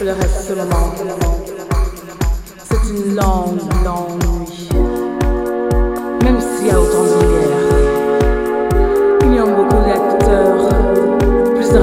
pleurait seulement. C'est une longue, longue nuit. Même s'il y a autant de lumière, il y a beaucoup d'acteurs, plus de